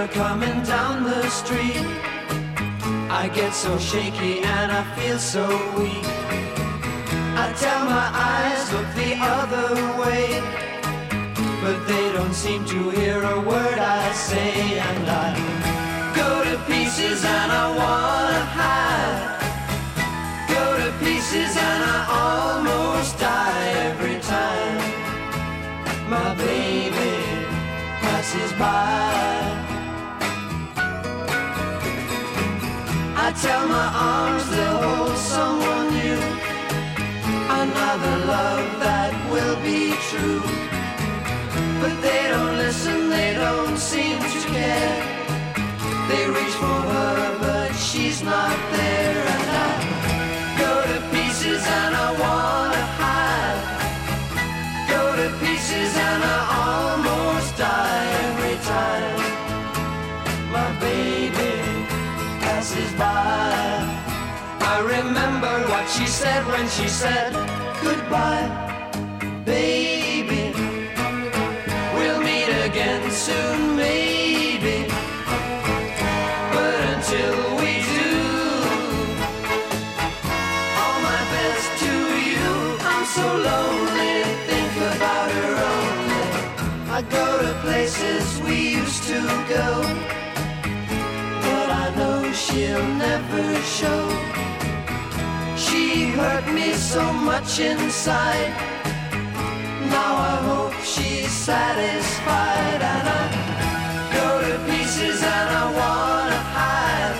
her coming down the street. I get so shaky and I feel so weak. I tell my eyes, look the other way. But they don't seem to hear a word I say, and I go to pieces and I wanna hide. Go to pieces and I almost die every time my baby passes by. I tell my arms they'll hold someone new. Another love that will be true. But they don't listen, they don't seem to care. They reach for her, but she's not there. She said when she said goodbye, baby. We'll meet again soon, maybe. But until we do, all my best to you. I'm so lonely, think about her only. I go to places we used to go but I know she'll never show. She hurt me so much inside. Now I hope she's satisfied, and I go to pieces and I wanna hide.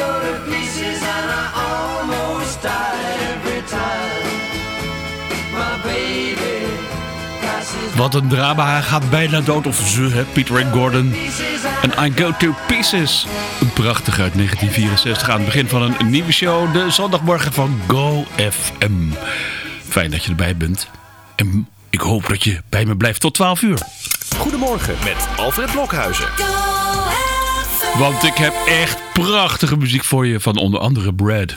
Go to pieces and I almost die every time. My baby passes Wat een drama. Hij gaat bijna dood. Of ze, hè, Peter Gordon. En I Go To Pieces. Een prachtig uit 1964 aan het begin van een nieuwe show. De zondagmorgen van Go FM. Fijn dat je erbij bent. En ik hoop dat je bij me blijft tot 12 uur. Goedemorgen met Alfred Blokhuizen. Want ik heb echt prachtige muziek voor je van onder andere Brad.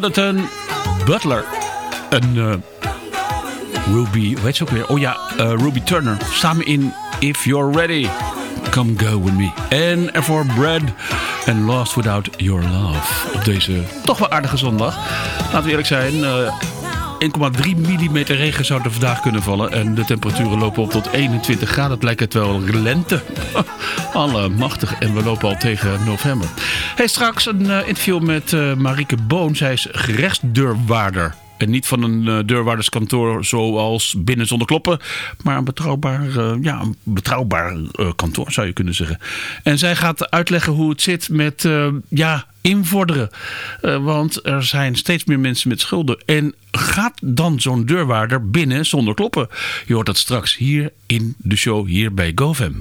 Jonathan Butler. En uh, Ruby, ook weer? Oh ja, uh, Ruby Turner. Samen in If You're Ready. Come Go With Me. En ervoor Brad en Lost Without Your Love. Op deze toch wel aardige zondag. Laten we eerlijk zijn... Uh, 1,3 mm regen zou er vandaag kunnen vallen. En de temperaturen lopen op tot 21 graden. Het lijkt het wel lente. Allemachtig. En we lopen al tegen november. Hey, straks een uh, interview met uh, Marieke Boon. Zij is gerechtsdeurwaarder. En niet van een uh, deurwaarderskantoor zoals Binnen Zonder Kloppen. Maar een betrouwbaar, ja, een betrouwbaar kantoor zou je kunnen zeggen. En zij gaat uitleggen hoe het zit met ja, invorderen. want er zijn steeds meer mensen met schulden. En gaat dan zo'n deurwaarder binnen zonder kloppen? Je hoort dat straks hier in de show hier bij GoFam.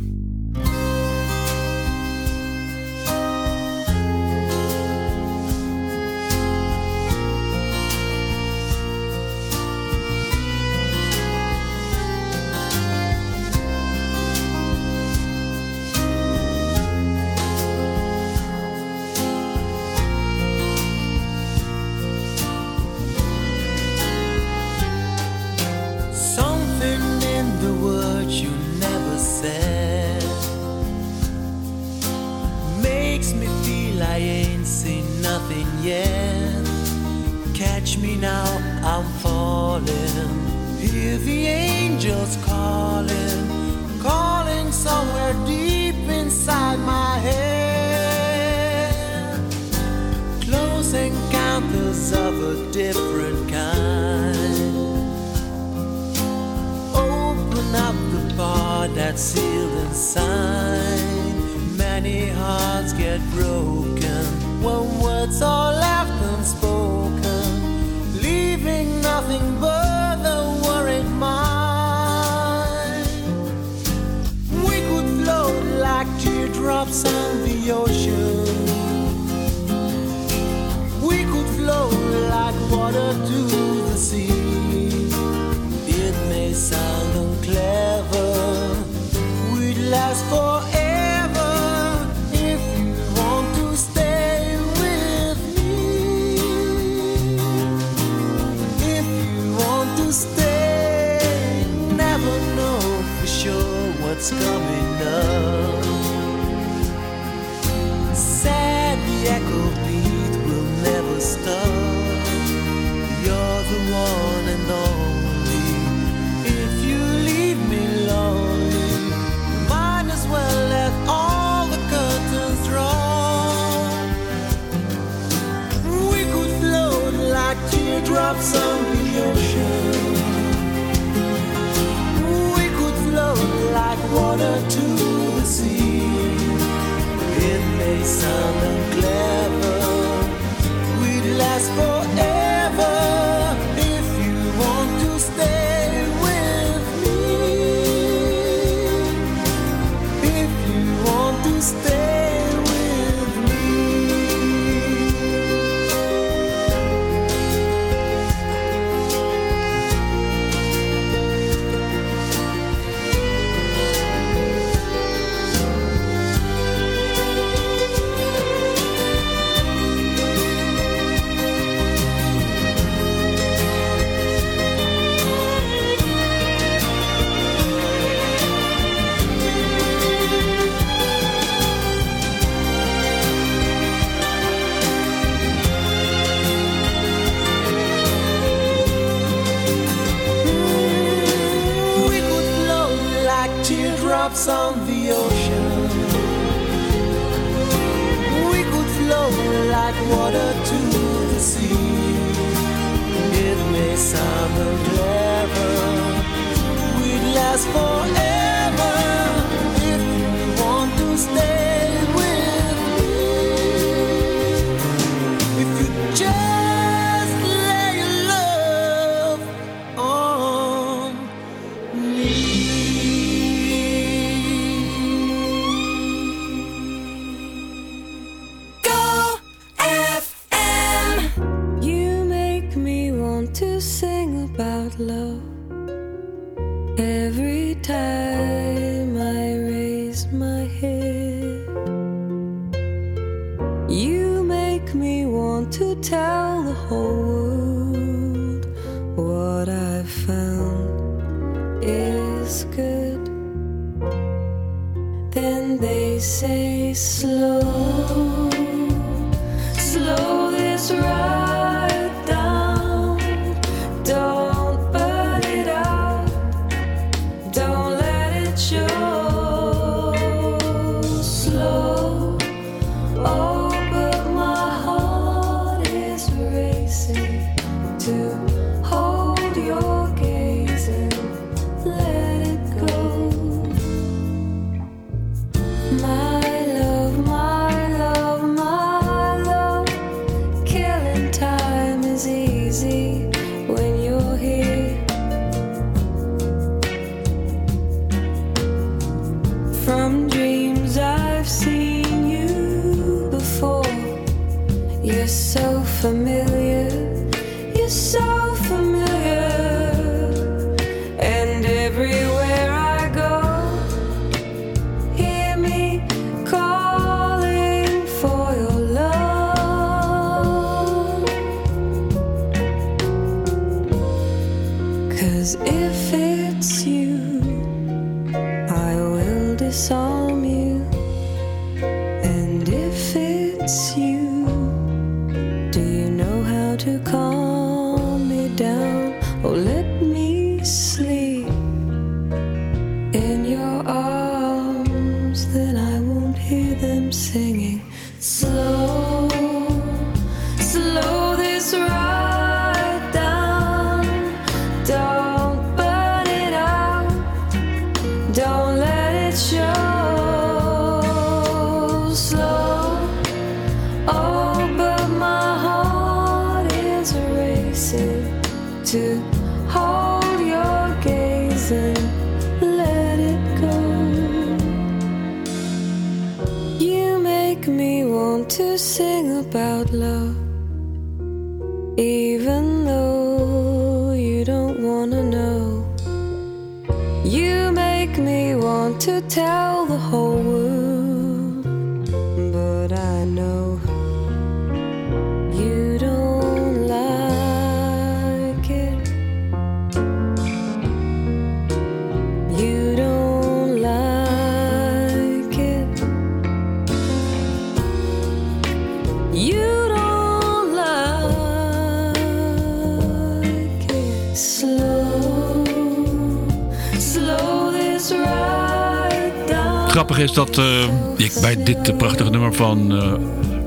Dat eh, ik bij dit prachtige nummer van eh,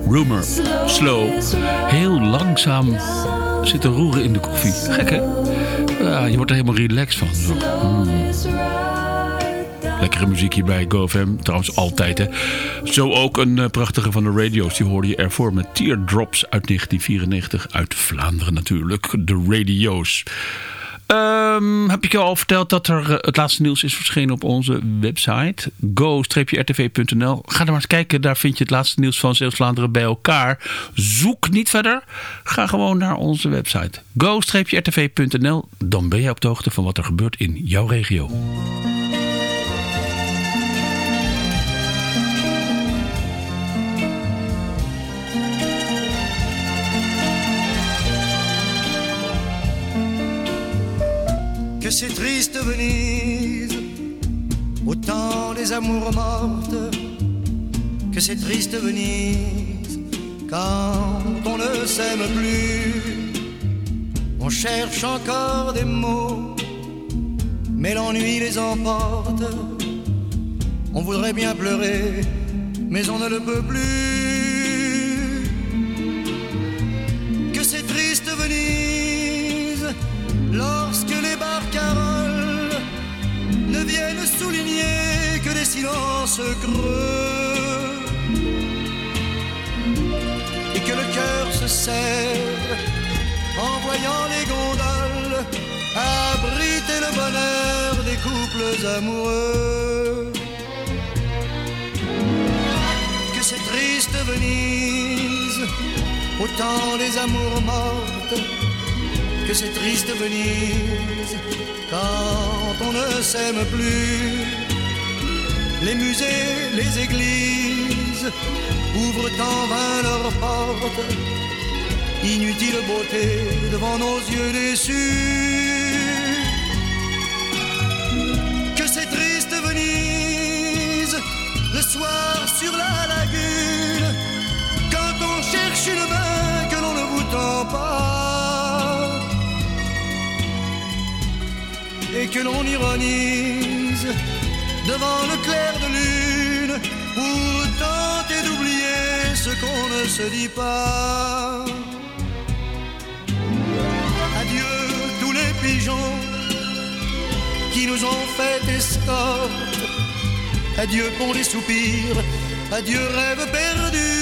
Rumor, Slow, heel langzaam zit te roeren in de koffie. Gek hè? Ja, je wordt er helemaal relaxed van. Zo. Mm. Lekkere muziek hier bij GoFM. Trouwens altijd hè. Zo ook een eh, prachtige van de radio's. Die hoorde je ervoor met Teardrops uit 1994. Uit Vlaanderen natuurlijk. De radio's. Ehm, heb ik je al verteld dat er eh, het laatste nieuws is verschenen op onze website. go-rtv.nl Ga er maar eens kijken. Daar vind je het laatste nieuws van Zeeuws-Vlaanderen bij elkaar. Zoek niet verder. Ga gewoon naar onze website. go-rtv.nl Dan ben je op de hoogte van wat er gebeurt in jouw regio. Que c'est triste Venise, au temps des amours mortes, que c'est triste Venise, quand on ne s'aime plus, on cherche encore des mots, mais l'ennui les emporte, on voudrait bien pleurer, mais on ne le peut plus, que c'est triste Venise, lorsque les barcaroles ne viennent souligner que des silences creux et que le cœur se serre en voyant les gondoles abriter le bonheur des couples amoureux. Que c'est triste Venise, au temps des amours mortes que c'est triste Venise quand on ne s'aime plus. Les musées, les églises ouvrent en vain leurs portes inutile beauté devant nos yeux déçus. Que c'est triste Venise, le soir sur la lagune, quand on cherche une main que l'on ne vous tend pas, et que l'on ironise devant le clair de lune pour tenter d'oublier ce qu'on ne se dit pas. Adieu tous les pigeons qui nous ont fait escorte. Adieu pour les soupirs, adieu rêve perdu.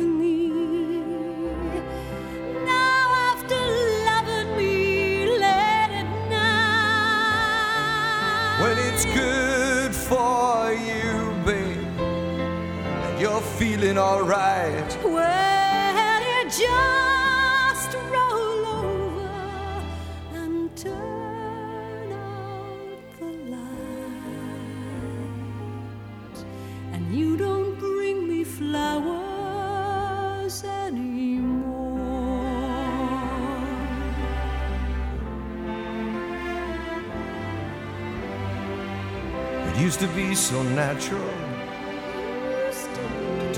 feeling alright. well you just roll over and turn out the light, and you don't bring me flowers anymore. It used to be so natural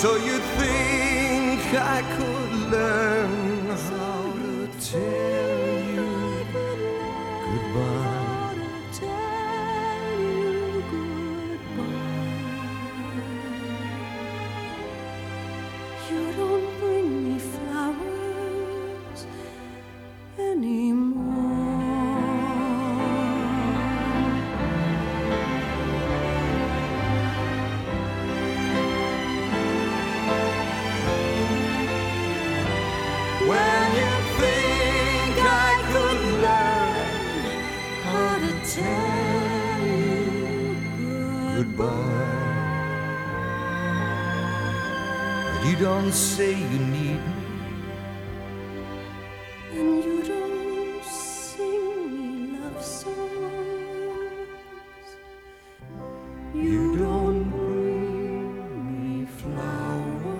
So you think I could learn how to tell don't say you need me. And you don't sing me love songs. You don't bring me flowers.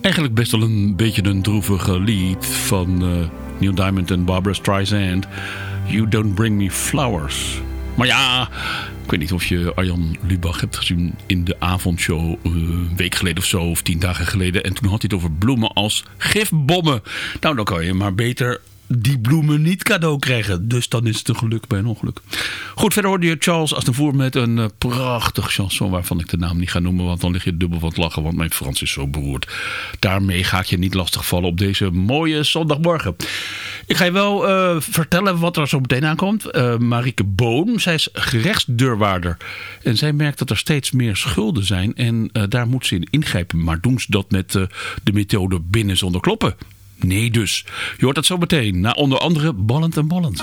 Eigenlijk best wel een beetje een droevig lied van eh, Neil Diamond en Barbara Streisand. You Don't Bring Me Flowers. Maar ja, ik weet niet of je Arjan Lubach hebt gezien in de avondshow eh, een week geleden of zo, of tien dagen geleden. En toen had hij het over bloemen als gifbommen. Nou, dan kan je maar beter die bloemen niet cadeau krijgen. Dus dan is het een geluk bij een ongeluk. Goed, verder hoorde je Charles Aznavour met een eh, prachtig chanson... waarvan ik de naam niet ga noemen, want dan lig je dubbel van het lachen... want mijn Frans is zo beroerd. Daarmee ga ik je niet lastigvallen op deze mooie zondagmorgen. Ik ga je wel eh, vertellen wat er zo meteen aankomt. Eh Marieke Boon, zij is gerechtsdeurwaarder. En zij merkt dat er steeds meer schulden zijn... en daar moet ze in ingrijpen. Maar doen ze dat met de methode binnen zonder kloppen? Nee dus. Je hoort dat zo meteen. Na onder andere Ballend en Ballend.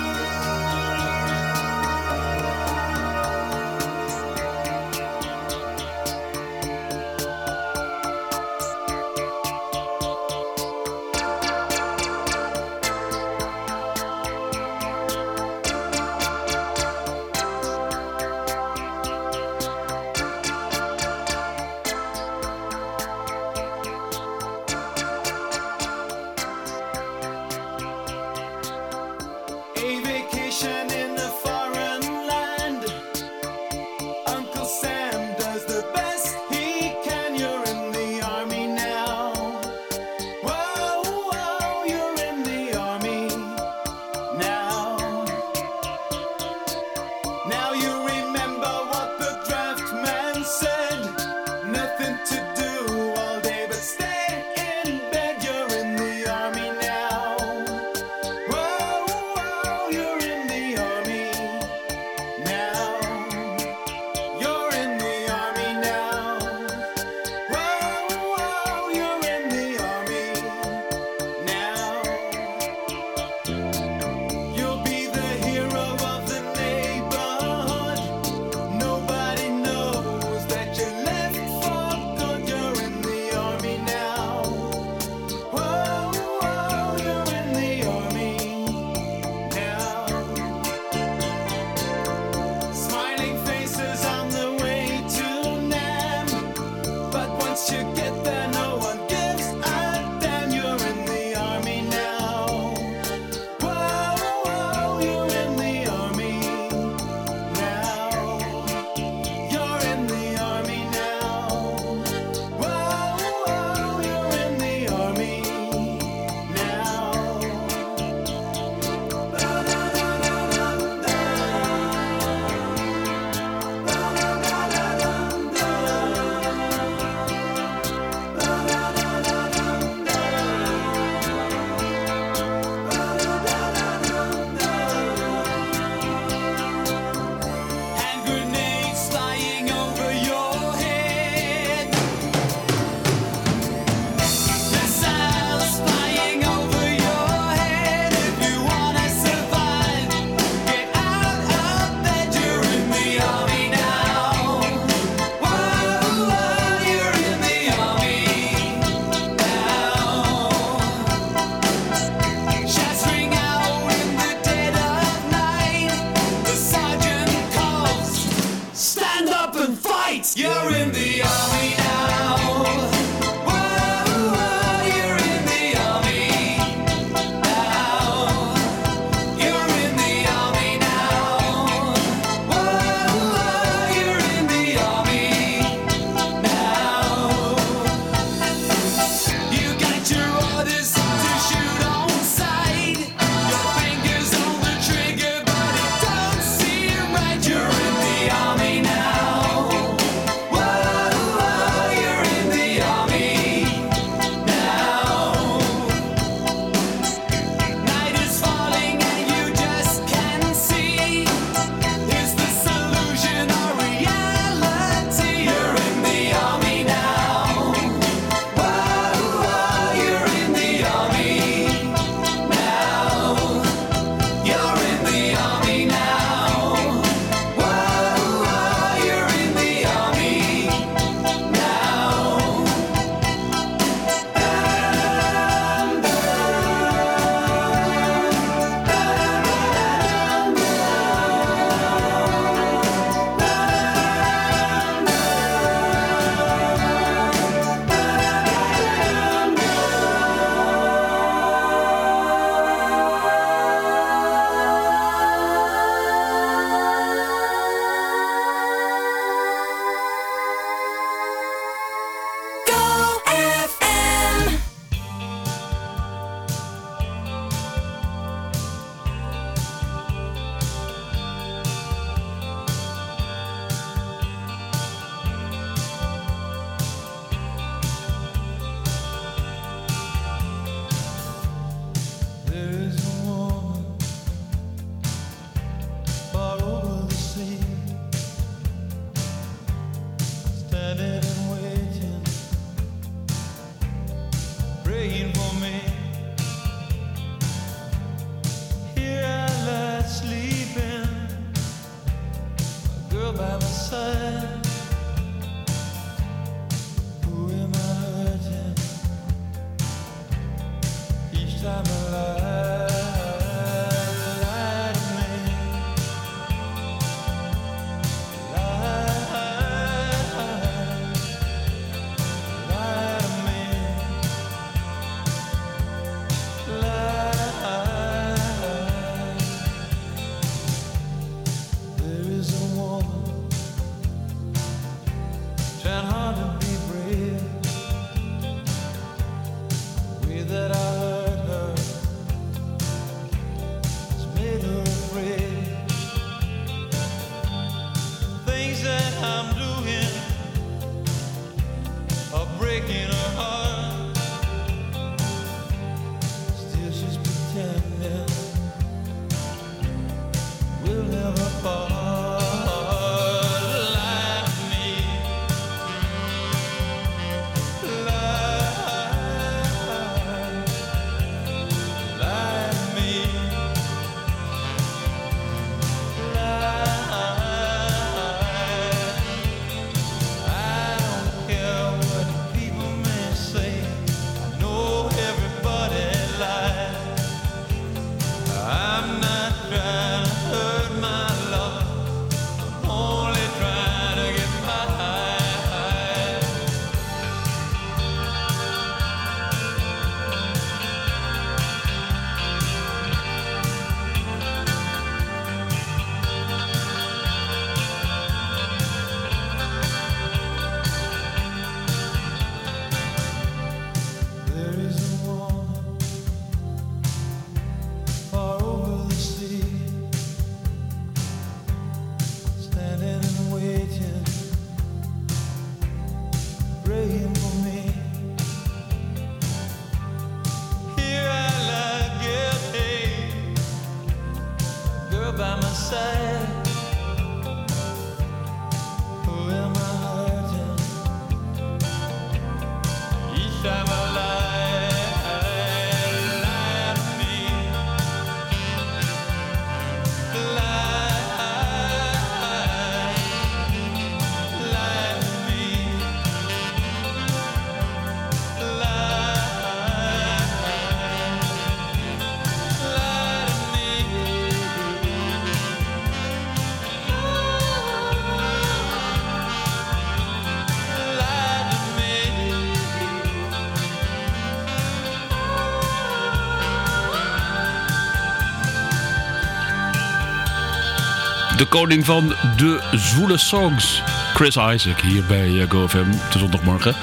De koning van de zwoele songs. Chris Isaac hier bij eh, GoFM de zondagmorgen.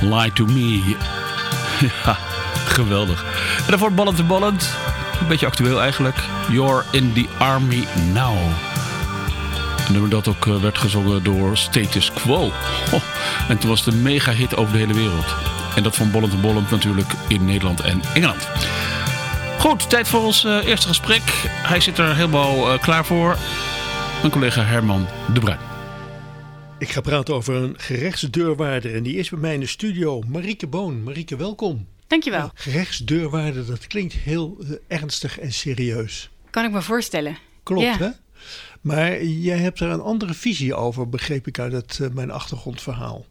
Lie to me. Ja, geweldig. En daarvoor ballend en ballend. Een beetje actueel eigenlijk. You're in the army now. Nummer dat ook eh, werd gezongen door Status Quo. En toen was een mega hit over de hele wereld. En dat van Bollend en natuurlijk in Nederland en Engeland. Goed, tijd voor ons eh, eerste gesprek. Hij zit er helemaal klaar voor. Mijn collega Herman de Bruin. Ik ga praten over een gerechtsdeurwaarder en die is bij mij in de studio. Marieke Boon. Marieke, welkom. Dankjewel. Gerechtsdeurwaarder, dat klinkt heel eh, ernstig en serieus. Kan ik me voorstellen. Klopt, Ja. hè? Maar jij hebt er een andere visie over, begreep ik uit het, eh, mijn achtergrondverhaal.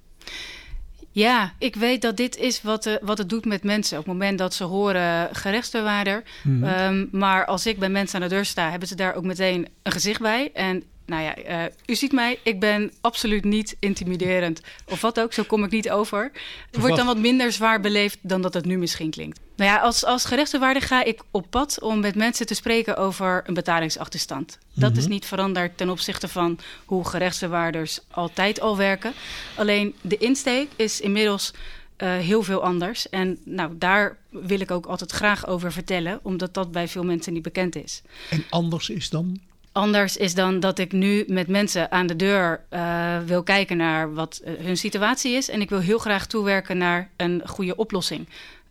Ja, ik weet dat dit is wat, eh, wat het doet met mensen. Op het moment dat ze horen gerechtsdeurwaarder. Mhm. Ehm, maar als ik bij mensen aan de deur sta, hebben ze daar ook meteen een gezicht bij. En nou ja, eh, u ziet mij, ik ben absoluut niet intimiderend. Of wat ook, zo kom ik niet over. Het wordt dan wat minder zwaar beleefd dan dat het nu misschien klinkt. Nou ja, als, als ga ik op pad om met mensen te spreken over een betalingsachterstand. Dat is niet veranderd ten opzichte van hoe gerechtsdeurwaarders altijd al werken. Alleen de insteek is inmiddels eh, heel veel anders. En nou, daar wil ik ook altijd graag over vertellen, omdat dat bij veel mensen niet bekend is. En anders is dan? Anders is dan dat ik nu met mensen aan de deur eh, wil kijken naar wat eh, hun situatie is. En ik wil heel graag toewerken naar een goede oplossing.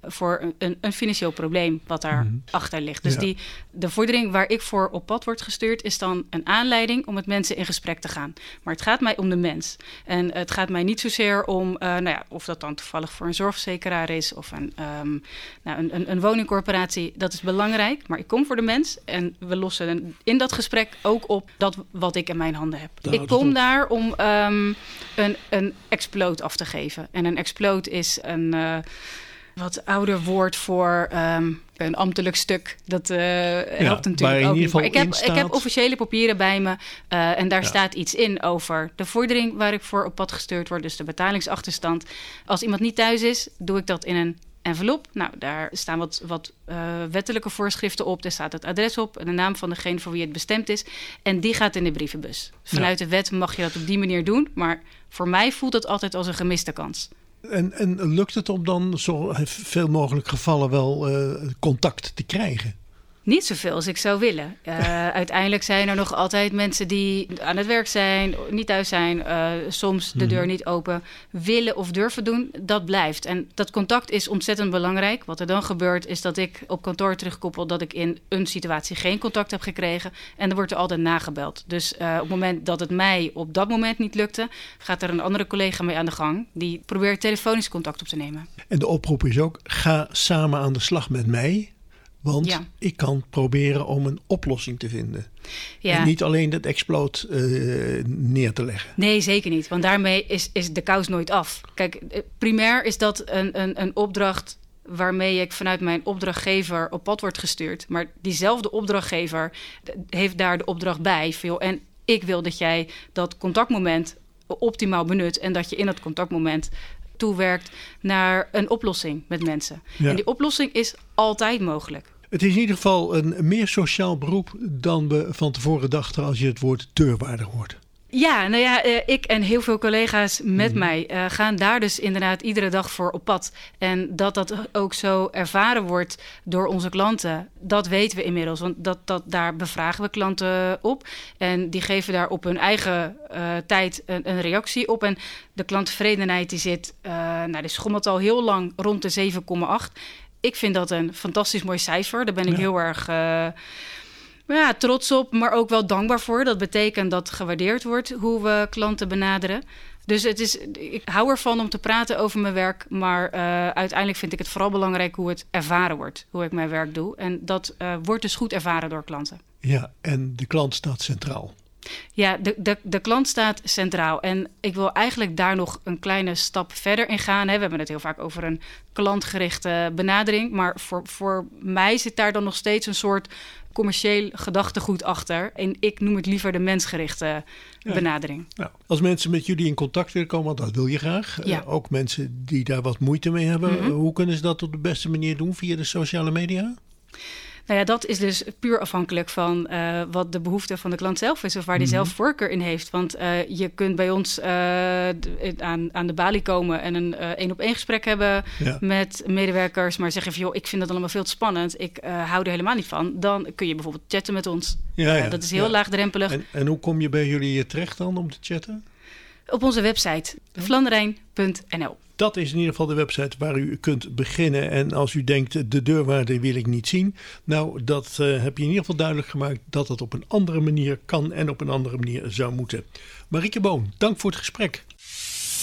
Voor een- een, financieel probleem wat daarachter achter ligt. Dus Ja. die, de vordering waar ik voor op pad word gestuurd, is dan een aanleiding om met mensen in gesprek te gaan. Maar het gaat mij om de mens. En het gaat mij niet zozeer om, eh, nou ja, of dat dan toevallig voor een zorgverzekeraar is of een, ehm, nou, een, een, een woningcorporatie. Dat is belangrijk. Maar ik kom voor de mens en we lossen in dat gesprek ook op dat wat ik in mijn handen heb. Daar ik kom daar om ehm, een, een exploot af te geven. En een exploot is een. eh, wat ouder woord voor ehm, een ambtelijk stuk. Dat eh, helpt natuurlijk in ook ieder niet. geval Maar ik heb, ik heb officiële papieren bij me. eh, en daar Ja. staat iets in over de vordering waar ik voor op pad gestuurd word. Dus de betalingsachterstand. Als iemand niet thuis is, doe ik dat in een envelop. Nou, daar staan wat, wat eh, wettelijke voorschriften op. Daar staat het adres op en de naam van degene voor wie het bestemd is. En die gaat in de brievenbus. Vanuit de wet mag je dat op die manier doen. Maar voor mij voelt het altijd als een gemiste kans. En, en lukt het om dan zo veel mogelijk gevallen wel eh, contact te krijgen? Niet zoveel als ik zou willen. Eh, uiteindelijk zijn er nog altijd mensen die aan het werk zijn, niet thuis zijn, eh, soms de deur niet open willen of durven doen. Dat blijft. En dat contact is ontzettend belangrijk. Wat er dan gebeurt, is dat ik op kantoor terugkoppel dat ik in een situatie geen contact heb gekregen. En dan wordt er altijd nagebeld. Dus eh, op het moment dat het mij op dat moment niet lukte, gaat er een andere collega mee aan de gang. Die probeert telefonisch contact op te nemen. En de oproep is ook: ga samen aan de slag met mij. Want Ja. ik kan proberen om een oplossing te vinden. Ja. En niet alleen dat exploot eh, neer te leggen. Nee, zeker niet. Want daarmee is, is de kous nooit af. Kijk, eh, primair is dat een, een, een opdracht waarmee ik vanuit mijn opdrachtgever op pad word gestuurd. Maar diezelfde opdrachtgever heeft daar de opdracht bij. Veel. En ik wil dat jij dat contactmoment optimaal benut. En dat je in dat contactmoment toewerkt naar een oplossing met mensen. Ja. En die oplossing is altijd mogelijk. Het is in ieder geval een meer sociaal beroep dan we van tevoren dachten als je het woord deurwaarder hoort. Ja, nou ja, eh, ik en heel veel collega's met mij eh, gaan daar dus inderdaad iedere dag voor op pad. En dat dat ook zo ervaren wordt door onze klanten, dat weten we inmiddels. Want dat, dat, daar bevragen we klanten op. En die geven daar op hun eigen eh, tijd een, een reactie op. En de klanttevredenheid die zit, nou, die schommelt al heel lang rond de 7,8. Ik vind dat een fantastisch mooi cijfer. Daar ben ik Ja. heel erg... eh, ja, trots op, maar ook wel dankbaar voor. Dat betekent dat gewaardeerd wordt hoe we klanten benaderen. Dus het is, ik hou ervan om te praten over mijn werk, maar eh, uiteindelijk vind ik het vooral belangrijk hoe het ervaren wordt, hoe ik mijn werk doe. En dat eh, wordt dus goed ervaren door klanten. Ja, en de klant staat centraal. Ja, de, de, de klant staat centraal. En ik wil eigenlijk daar nog een kleine stap verder in gaan. We hebben het heel vaak over een klantgerichte benadering. Maar voor, voor mij zit daar dan nog steeds een soort commercieel gedachtegoed achter. En ik noem het liever de mensgerichte Ja. benadering. Nou, als mensen met jullie in contact willen komen, want dat wil je graag. Ja. Eh, ook mensen die daar wat moeite mee hebben. Mhm. hoe kunnen ze dat op de beste manier doen via de sociale media? Nou ja, dat is dus puur afhankelijk van eh, wat de behoefte van de klant zelf is of waar die zelf voorkeur in heeft. Want eh, je kunt bij ons eh, aan, aan de balie komen en een één op één gesprek hebben Ja. met medewerkers, maar zeggen van joh, ik vind dat allemaal veel te spannend. Ik hou er helemaal niet van. Dan kun je bijvoorbeeld chatten met ons. Ja, ja, dat is heel laagdrempelig. En, en hoe kom je bij jullie terecht dan om te chatten? Op onze website Dat is in ieder geval de website waar u kunt beginnen. En als u denkt, de deurwaarde wil ik niet zien. Nou, dat eh, heb je in ieder geval duidelijk gemaakt dat het op een andere manier kan en op een andere manier zou moeten. Marieke Boon, dank voor het gesprek.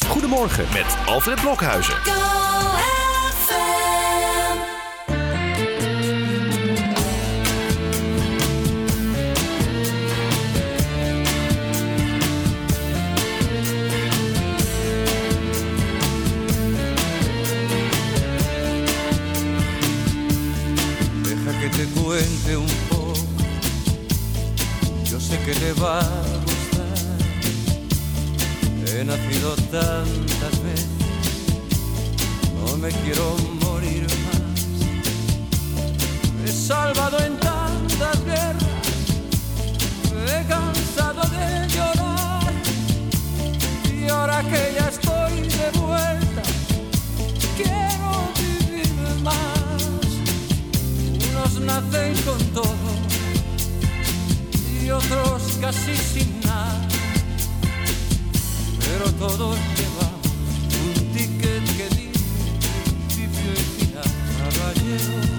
Goedemorgen met Alfred Blokhuizen. Que te cuente un poco. Yo sé que le va a gustar. He nacido tantas veces. No me quiero morir más. Me he salvado en tantas guerras. He cansado de llorar. Y ahora que ya estoy de vuelta, quiero vivir más. Unos nacen con todo y otros casi sin nada. Pero todos llevamos un ticket que dice principio y final. Caballero,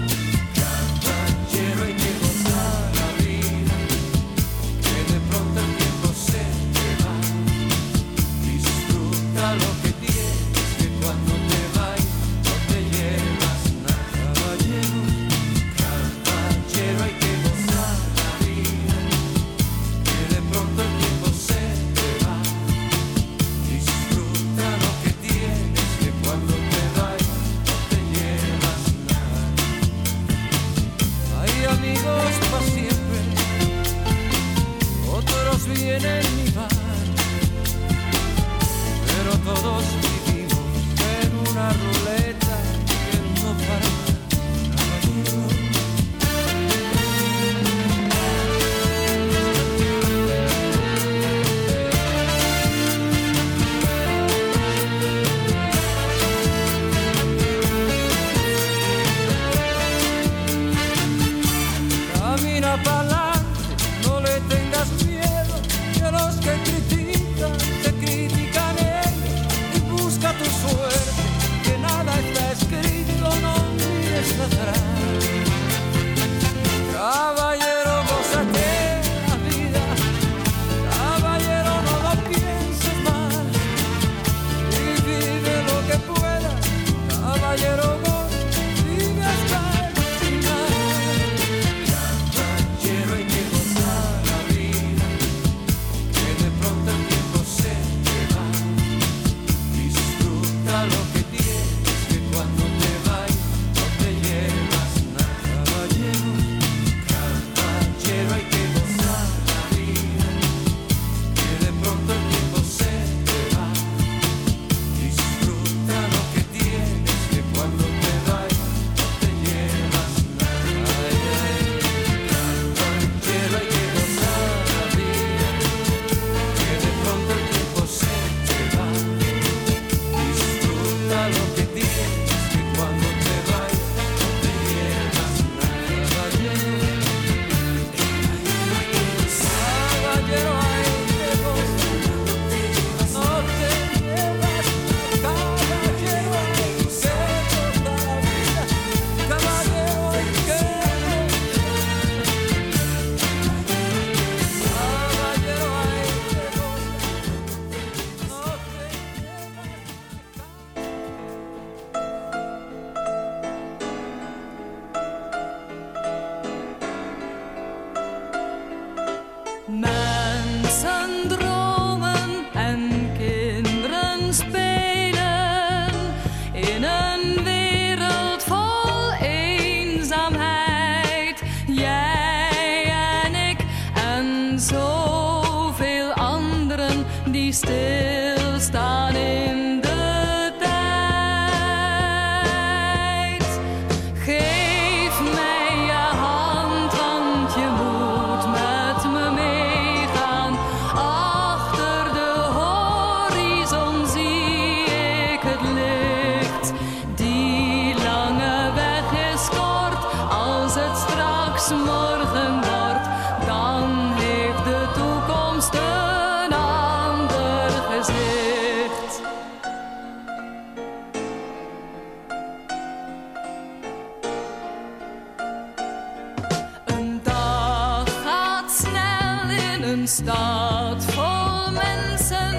Een stad vol mensen,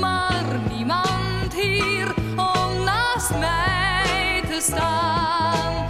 maar niemand hier om naast mij te staan.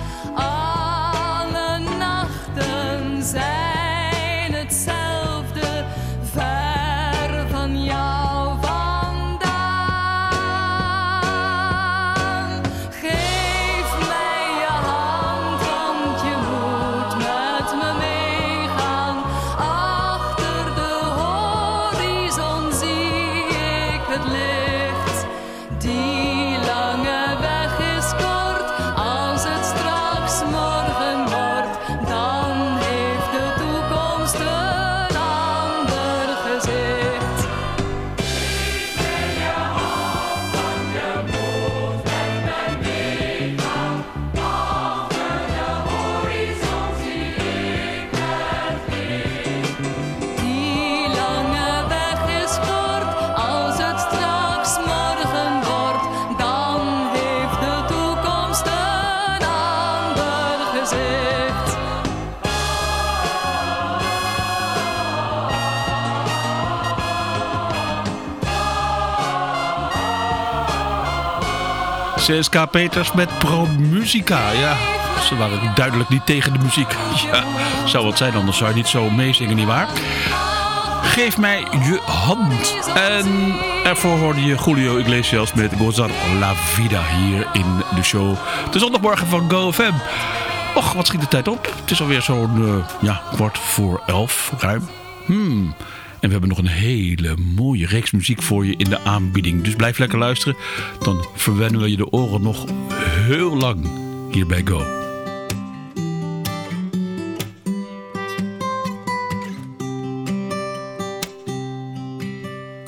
CSK Peters met Pro Musica. Ja, ze waren duidelijk niet tegen de muziek. Ja, zou wat zijn, anders zou je niet zo meezingen, nietwaar? Geef mij je hand. En ervoor hoorde je Julio Iglesias met Gozar La Vida hier in de show. De zondagmorgen van GoFM. Och, wat schiet de tijd op. Het is alweer zo'n eh, ja, kwart voor elf, ruim. Hmm. En we hebben nog een hele mooie reeks muziek voor je in de aanbieding. Dus blijf lekker luisteren. Dan verwennen we je de oren nog heel lang hier bij Go.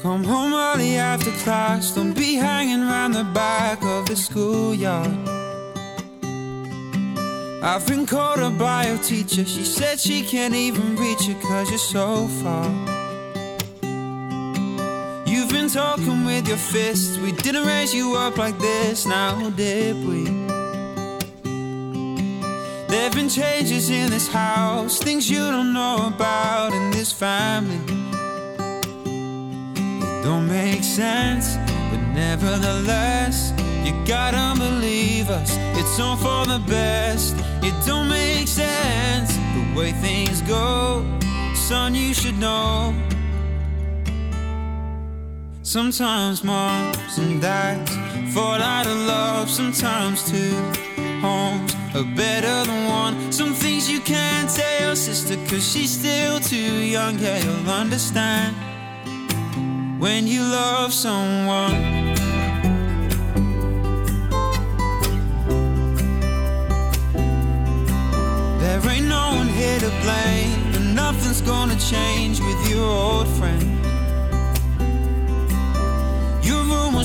Come home early after class. Don't be hanging around the back of the schoolyard. I've been called a teacher. She said she can't even reach you cause you're so far. Talking with your fists. We didn't raise you up like this, now did we? There've been changes in this house, things you don't know about in this family. It don't make sense, but nevertheless, you gotta believe us. It's all for the best. It don't make sense the way things go. Son, you should know. Sometimes moms and dads fall out of love. Sometimes two homes are better than one. Some things you can't tell your sister cause she's still too young. Yeah, you'll understand when you love someone. There ain't no one here to blame, and nothing's gonna change with your old friend.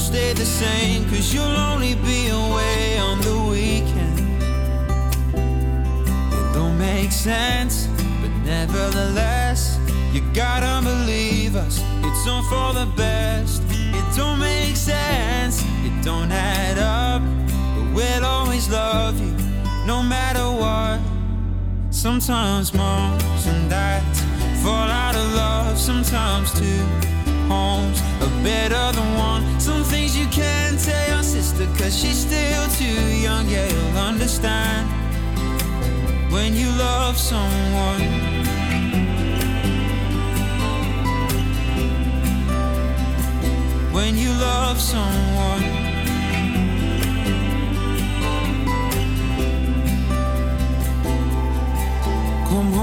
Stay the same, cause you'll only be away on the weekend. It don't make sense, but nevertheless, you gotta believe us. It's all for the best. It don't make sense, it don't add up, but we'll always love you, no matter what. Sometimes moms and dads fall out of love, sometimes two homes are better than one. Some things you can't tell your sister cause she's still too young. Yeah, you'll understand when you love someone. When you love someone.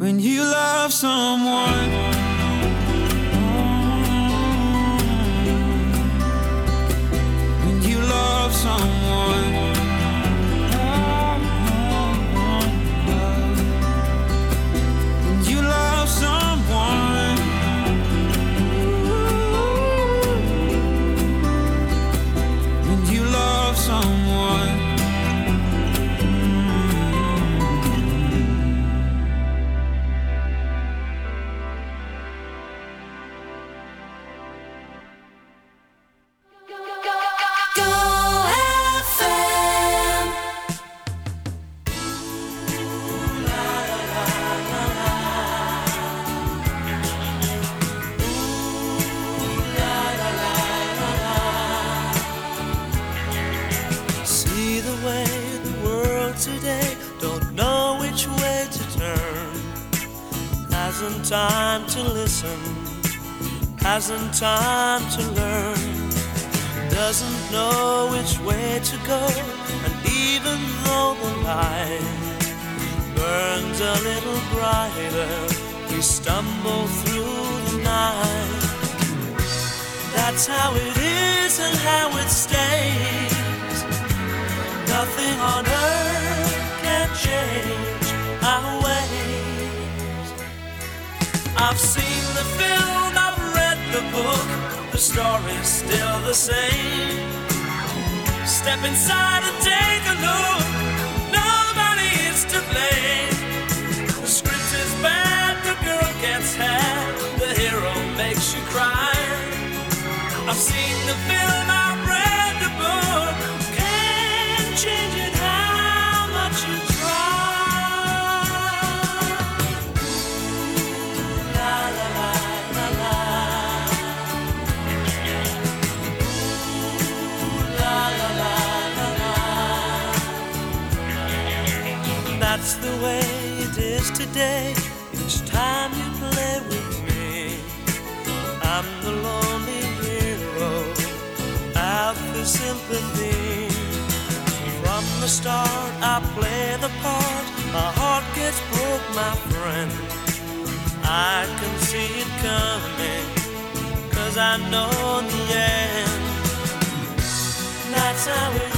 When you love someone. When you love someone. Hasn't time to learn, doesn't know which way to go, and even though the light burns a little brighter, we stumble through the night. That's how it is and how it stays. Nothing on earth can change our ways. I've seen the film, the book, the story's still the same. Step inside and take a look, nobody is to blame. The script is bad, the girl gets had, the hero makes you cry. I've seen the film, I've the way it is today. Each time you play with me, I'm the lonely hero out for sympathy. From the start, I play the part. My heart gets broke, my friend. I can see it coming, cause I know the end. That's how it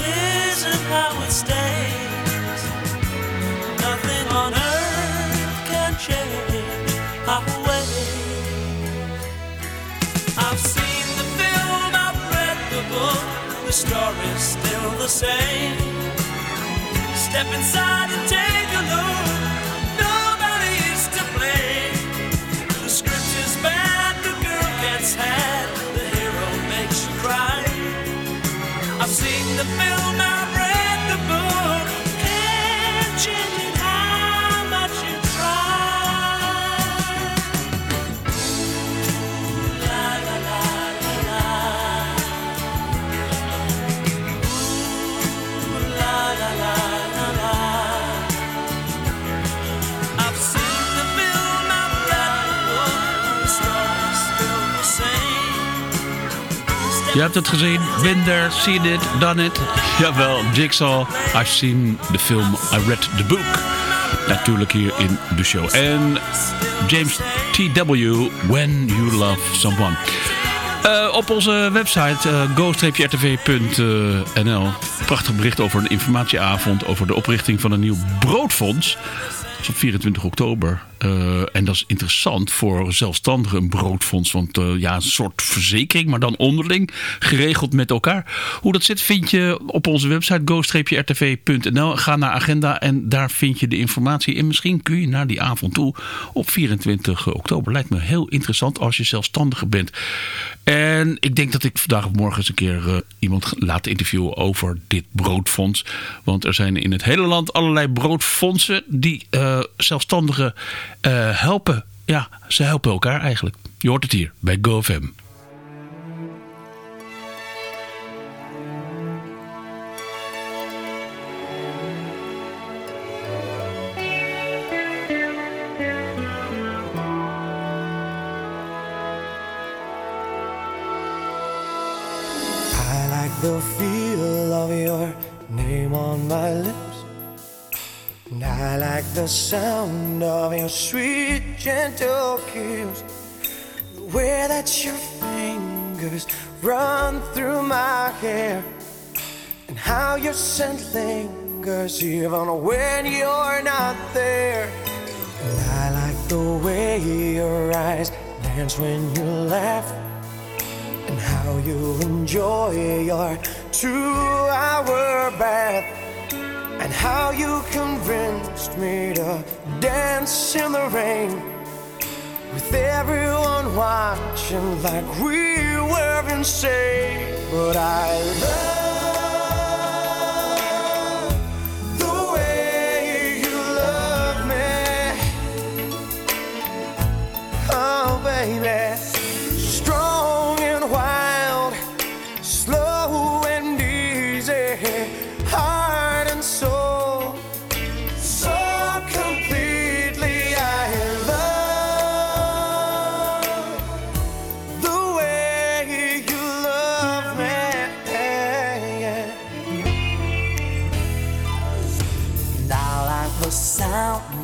the story's still the same. Step inside and take a look, Je hebt het gezien. Been there, seen it, done it. Jawel, Jigsaw. I've seen the film, I read the book. Natuurlijk hier in de show. En James T.W. When You Love Someone. Eh, op onze website eh, go-rtv.nl prachtig bericht over een informatieavond over de oprichting van een nieuw broodfonds. Op 24 oktober. Eh, en dat is interessant voor zelfstandigen, een broodfonds. Want eh, ja, een soort verzekering, maar dan onderling. Geregeld met elkaar. Hoe dat zit vind je op onze website go-rtv.nl. Ga naar agenda en daar vind je de informatie. En misschien kun je naar die avond toe op 24 oktober. Lijkt me heel interessant als je zelfstandige bent. En ik denk dat ik vandaag of morgen eens een keer eh, iemand laat interviewen over dit broodfonds. Want er zijn in het hele land allerlei broodfondsen die zelfstandigen eh, helpen. Ja, ze helpen elkaar eigenlijk. Je hoort het hier bij GoFM. The sound of your sweet, gentle kiss. The way that your fingers run through my hair. And how your scent lingers even when you're not there. And I like the way your eyes dance when you laugh and how you enjoy your two hour bath, and how you convinced me to dance in the rain with everyone watching like we were insane. But I love the way you love me. Oh, baby.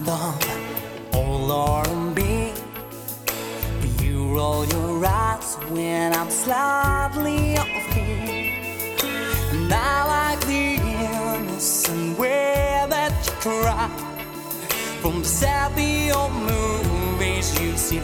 bottom, all R&B. You roll your eyes when I'm slightly off key, and I like the innocent way that you cry from sappy old movies you see.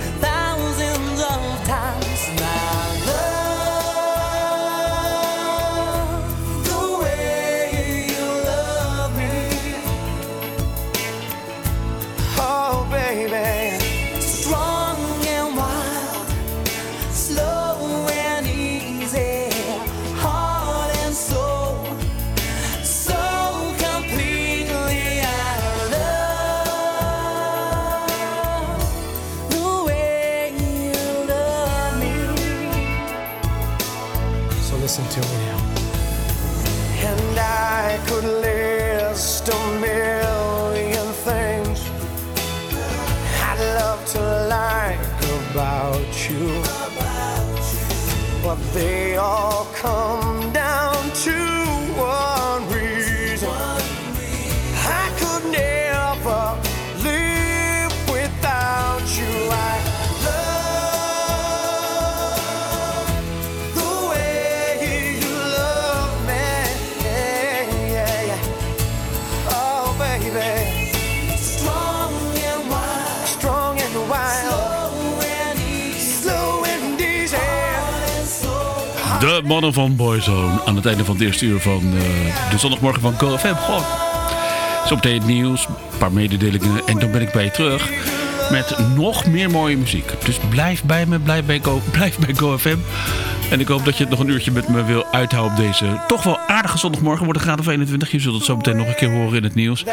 Mannen van Boyzone aan het einde van het eerste uur van eh, de zondagmorgen van GoFM. Goh. Zometeen het nieuws, een paar mededelingen en dan ben ik bij je terug met nog meer mooie muziek. Dus blijf bij me, blijf bij, Go, blijf bij GoFM. En ik hoop dat je het nog een uurtje met me wil uithouden op deze toch wel aardige zondagmorgen. Wordt een graad of 21. Je zult het zo meteen nog een keer horen in het nieuws.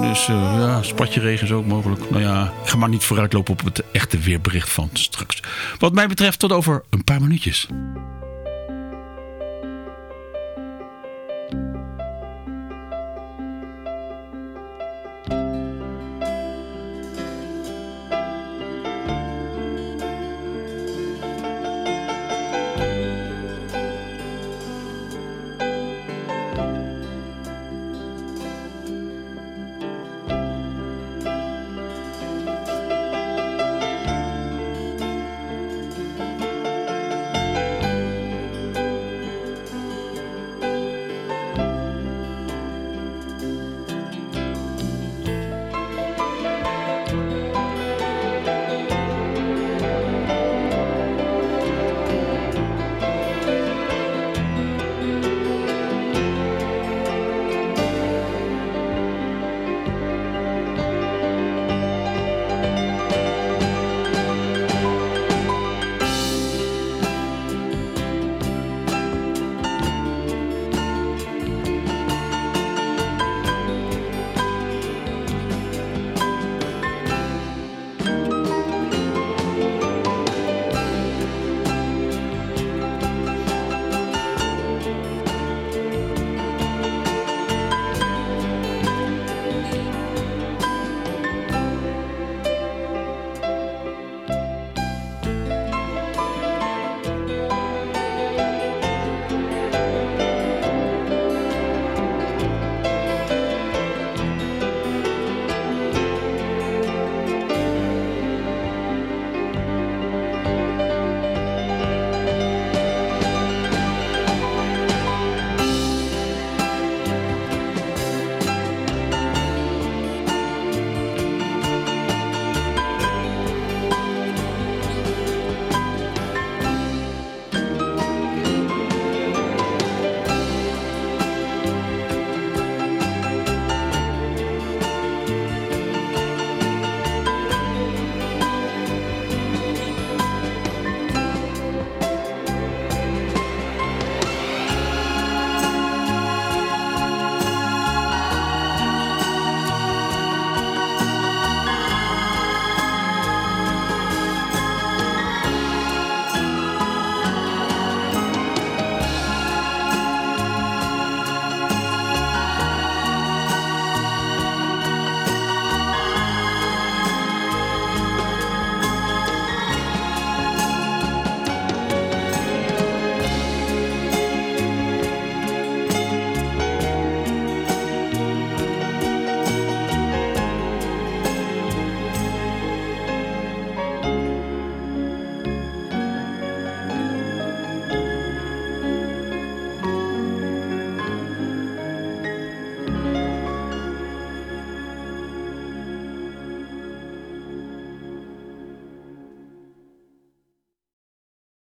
Dus eh, ja, spatje regen is ook mogelijk. Nou ja, ga maar niet vooruitlopen op het echte weerbericht van straks. Wat mij betreft tot over een paar minuutjes.